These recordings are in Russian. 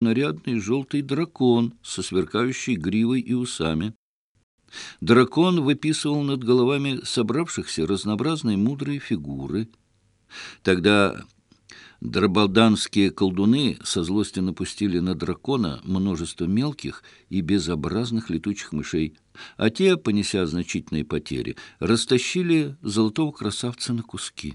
нарядный желтый дракон со сверкающей гривой и усами. Дракон выписывал над головами собравшихся разнообразные мудрые фигуры. Тогда драбалданские колдуны со злости напустили на дракона множество мелких и безобразных летучих мышей, а те, понеся значительные потери, растащили золотого красавца на куски.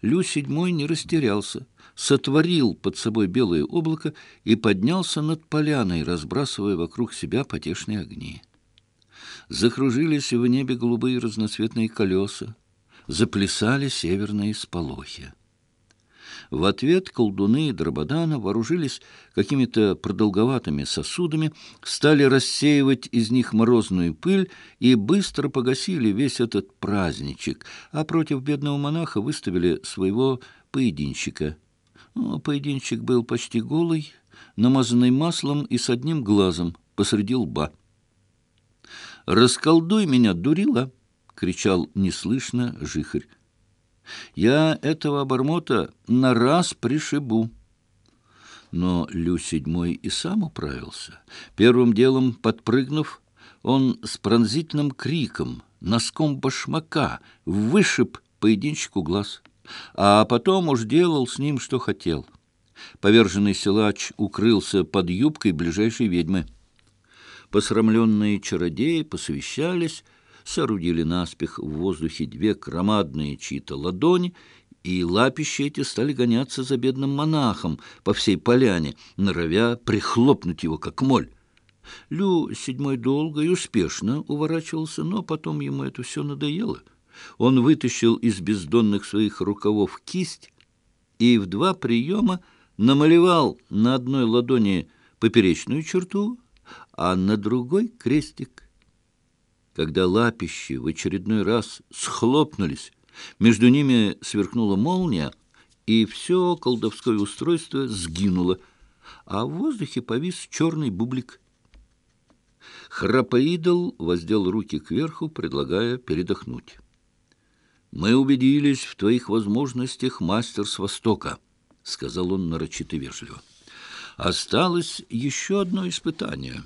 Лю седьмой не растерялся, сотворил под собой белое облако и поднялся над поляной, разбрасывая вокруг себя потешные огни. Закружились в небе голубые разноцветные колеса, заплясали северные сполохи. В ответ колдуны и Драбадана вооружились какими-то продолговатыми сосудами, стали рассеивать из них морозную пыль и быстро погасили весь этот праздничек, а против бедного монаха выставили своего поединщика, Ну, поединщик был почти голый, намазанный маслом и с одним глазом посреди лба. «Расколдуй меня, дурила!» — кричал неслышно жихарь. «Я этого обормота на раз пришибу». Но Лю седьмой и сам управился. Первым делом, подпрыгнув, он с пронзительным криком, носком башмака, вышиб поединщику глаз, а потом уж делал с ним, что хотел. Поверженный силач укрылся под юбкой ближайшей ведьмы. Посрамленные чародеи посовещались, соорудили наспех в воздухе две громадные чьи-то ладони, и лапищи эти стали гоняться за бедным монахом по всей поляне, норовя прихлопнуть его, как моль. Лю седьмой долго и успешно уворачивался, но потом ему это все надоело — Он вытащил из бездонных своих рукавов кисть и в два приема намалевал на одной ладони поперечную черту, а на другой — крестик. Когда лапищи в очередной раз схлопнулись, между ними сверкнула молния, и все колдовское устройство сгинуло, а в воздухе повис черный бублик. Храпоидол воздел руки кверху, предлагая передохнуть. Мы убедились в твоих возможностях, мастер с Востока, — сказал он нарочито вежливо. Осталось еще одно испытание.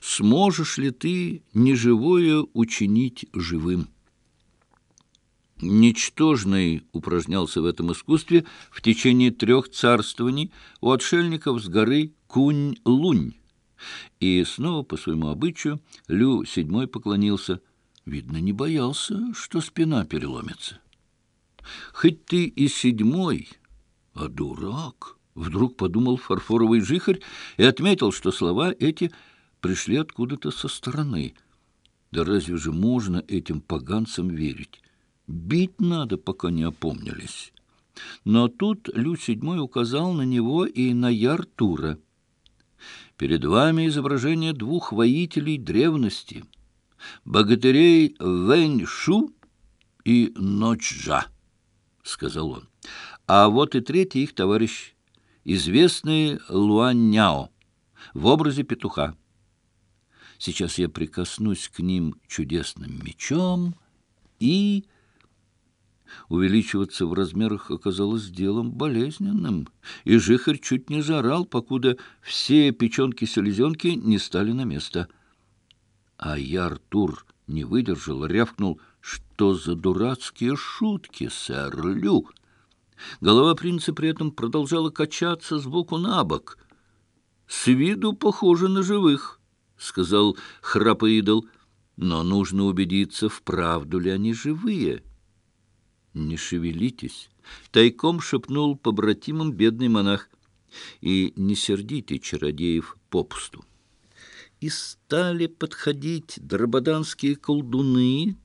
Сможешь ли ты неживое учинить живым? Ничтожный упражнялся в этом искусстве в течение трех царствований у отшельников с горы Кунь-Лунь. И снова, по своему обычаю, Лю седьмой поклонился — Видно, не боялся, что спина переломится. Хоть ты и седьмой, а дурак, вдруг подумал фарфоровый жихарь и отметил, что слова эти пришли откуда-то со стороны. Да разве же можно этим поганцам верить? Бить надо, пока не опомнились. Но тут Лю седьмой указал на него и на Яртура. «Перед вами изображение двух воителей древности». богатырей Вэнь-Шу и Ночжа, — сказал он. А вот и третий их товарищ, известный Луанняо, в образе петуха. Сейчас я прикоснусь к ним чудесным мечом и... Увеличиваться в размерах оказалось делом болезненным, и жихарь чуть не заорал, покуда все печенки-селезенки не стали на место. а я Артур не выдержал, рявкнул, что за дурацкие шутки, сэр Лю. Голова принца при этом продолжала качаться сбоку на бок. «С виду похоже на живых», — сказал храпоидол, — «но нужно убедиться, вправду ли они живые». «Не шевелитесь», — тайком шепнул побратимам бедный монах, — «и не сердите чародеев попусту». И стали подходить драбаданские колдуны,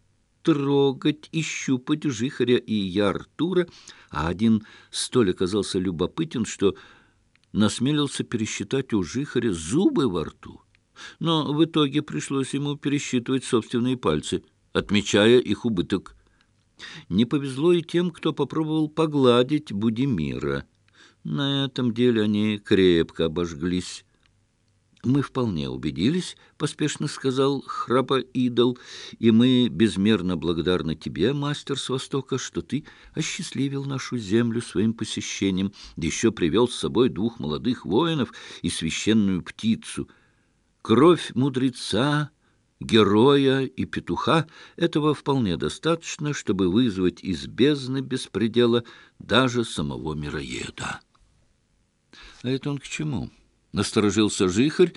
трогать и щупать Жихаря и я Артура, а один столь оказался любопытен, что насмелился пересчитать у Жихаря зубы во рту но в итоге пришлось ему пересчитывать собственные пальцы, отмечая их убыток. Не повезло и тем, кто попробовал погладить Будимира. На этом деле они крепко обожглись. «Мы вполне убедились», — поспешно сказал храпа-идол, «и мы безмерно благодарны тебе, мастер с Востока, что ты осчастливил нашу землю своим посещением, да еще привел с собой двух молодых воинов и священную птицу. Кровь мудреца, героя и петуха — этого вполне достаточно, чтобы вызвать из бездны беспредела даже самого мироеда». «А это он к чему?» Насторожился жихарь